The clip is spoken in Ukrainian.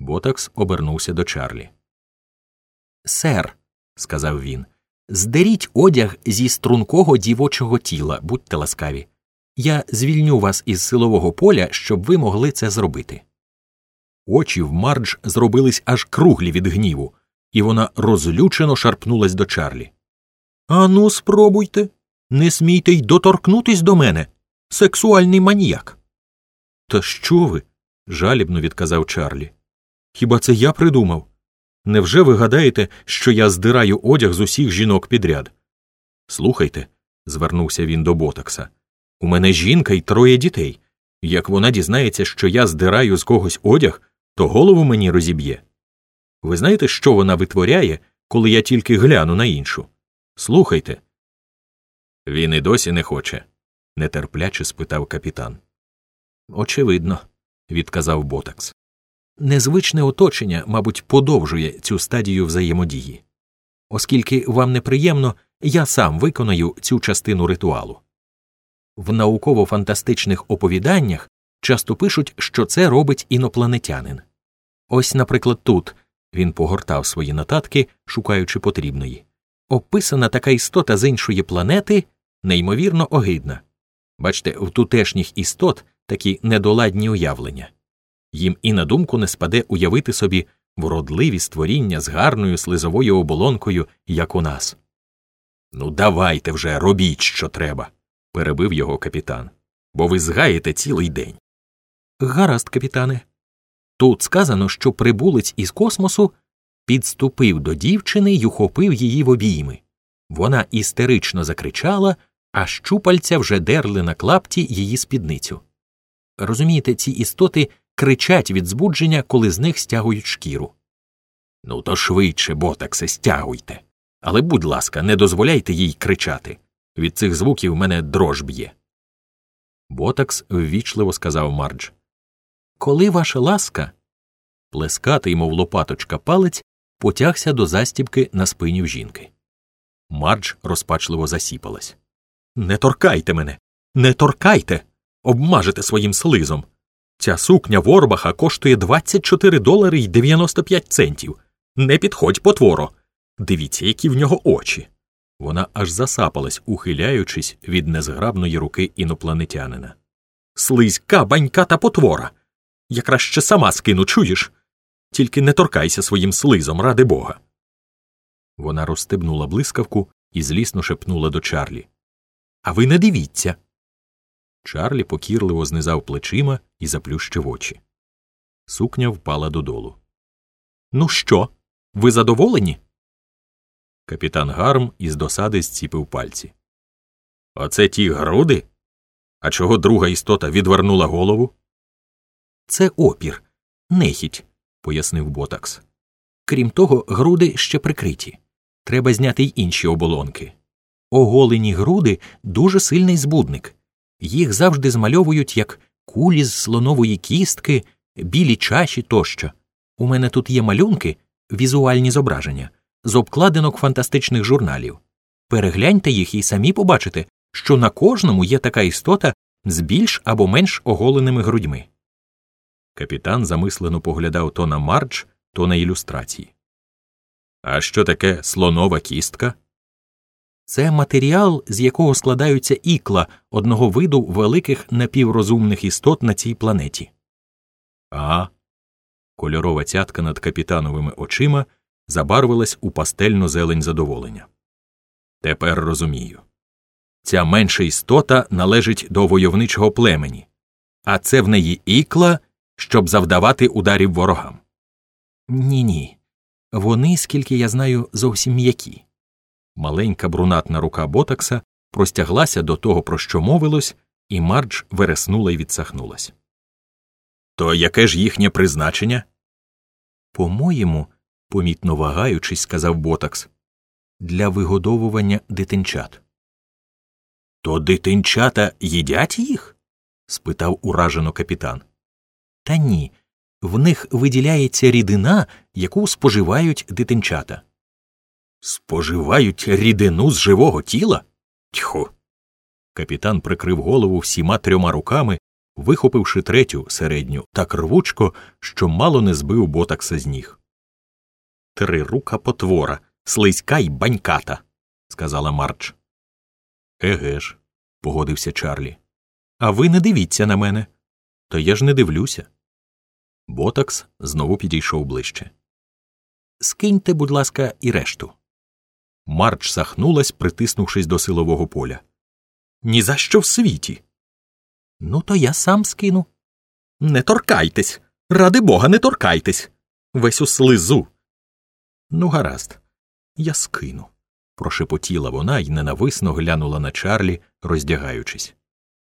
Ботакс обернувся до Чарлі. Сер, сказав він, здеріть одяг зі стрункого дівочого тіла, будьте ласкаві. Я звільню вас із силового поля, щоб ви могли це зробити. Очі в Мардж зробились аж круглі від гніву, і вона розлючено шарпнулась до Чарлі. Ану, спробуйте. Не смійте й доторкнутись до мене. Сексуальний маніяк. Та що ви? жалібно відказав Чарлі. Хіба це я придумав? Невже ви гадаєте, що я здираю одяг з усіх жінок підряд? Слухайте, звернувся він до Ботакса. У мене жінка й троє дітей. Як вона дізнається, що я здираю з когось одяг, то голову мені розіб'є. Ви знаєте, що вона витворяє, коли я тільки гляну на іншу? Слухайте. Він і досі не хоче, нетерпляче спитав капітан. Очевидно, відказав Ботакс. Незвичне оточення, мабуть, подовжує цю стадію взаємодії. Оскільки вам неприємно, я сам виконаю цю частину ритуалу. В науково фантастичних оповіданнях часто пишуть, що це робить інопланетянин. Ось, наприклад, тут він погортав свої нотатки, шукаючи потрібної. Описана така істота з іншої планети неймовірно огидна. Бачите, в тутешніх істот такі недоладні уявлення. Їм і на думку не спаде уявити собі вродливі створіння з гарною слизовою оболонкою, як у нас. Ну, давайте вже робіть, що треба, перебив його капітан, бо ви згаєте цілий день. Гаразд, капітане. Тут сказано, що прибулець із космосу підступив до дівчини й ухопив її в обійми. Вона істерично закричала, а щупальця вже дерли на клапті її спідницю. Розумієте, ці істоти кричать від збудження, коли з них стягують шкіру. Ну, то швидше, ботаксе, стягуйте. Але, будь ласка, не дозволяйте їй кричати. Від цих звуків мене дрож б'є. Ботакс ввічливо сказав Мардж. Коли ваша ласка. Плескатий, мов лопаточка, палець потягся до застібки на спині в жінки. Мардж розпачливо засіпалась. Не торкайте мене, не торкайте. Обмажете своїм слизом. Ця сукня Ворбаха коштує 24 долари й 95 центів. Не підходь, потворо. Дивіться, які в нього очі. Вона аж засапалась, ухиляючись від незграбної руки інопланетянина. Слизька, банька та потвора. Я краще сама скину, чуєш? Тільки не торкайся своїм слизом, ради бога. Вона розстебнула блискавку і злісно шепнула до Чарлі. А ви не дивіться. Чарлі покірливо знизав плечима і заплющив очі. Сукня впала додолу. Ну що, ви задоволені? Капітан Гарм із досади зціпив пальці. Оце ті груди? А чого друга істота відвернула голову? Це опір, нехіть, пояснив Ботакс. Крім того, груди ще прикриті. Треба зняти й інші оболонки. Оголені груди дуже сильний збудник. Їх завжди змальовують як кулі з слонової кістки, білі чаші тощо. У мене тут є малюнки, візуальні зображення, з обкладинок фантастичних журналів. Перегляньте їх і самі побачите, що на кожному є така істота з більш або менш оголеними грудьми. Капітан замислено поглядав то на Мардж, то на ілюстрації. А що таке слонова кістка? Це матеріал, з якого складаються ікла одного виду великих напіврозумних істот на цій планеті. А. Кольорова цятка над капітановими очима забарвилась у пастельну зелень задоволення. Тепер розумію. Ця менша істота належить до войовничого племені, а це в неї ікла, щоб завдавати ударів ворогам. Ні, ні. Вони, скільки я знаю, зовсім м'які. Маленька брунатна рука Ботакса простяглася до того, про що мовилось, і Мардж вереснула й відсахнулась. То яке ж їхнє призначення? По-моєму, помітно вагаючись, сказав Ботакс, для вигодовування дитинчат. То дитинчата їдять їх? спитав уражено капітан. Та ні. В них виділяється рідина, яку споживають дитинчата. Споживають рідину з живого тіла? Тьху. Капітан прикрив голову всіма трьома руками, вихопивши третю середню так рвучко, що мало не збив ботакса з ніг. Трирука потвора, слизька й баньката, сказала Марч. Еге ж, погодився Чарлі. А ви не дивіться на мене. То я ж не дивлюся. Ботакс знову підійшов ближче. Скиньте, будь ласка, і решту. Марч сахнулась, притиснувшись до силового поля. «Ні за що в світі. Ну, то я сам скину. Не торкайтесь. Ради бога, не торкайтесь. Весь у слизу. Ну, гаразд, я скину. прошепотіла вона і ненависно глянула на Чарлі, роздягаючись.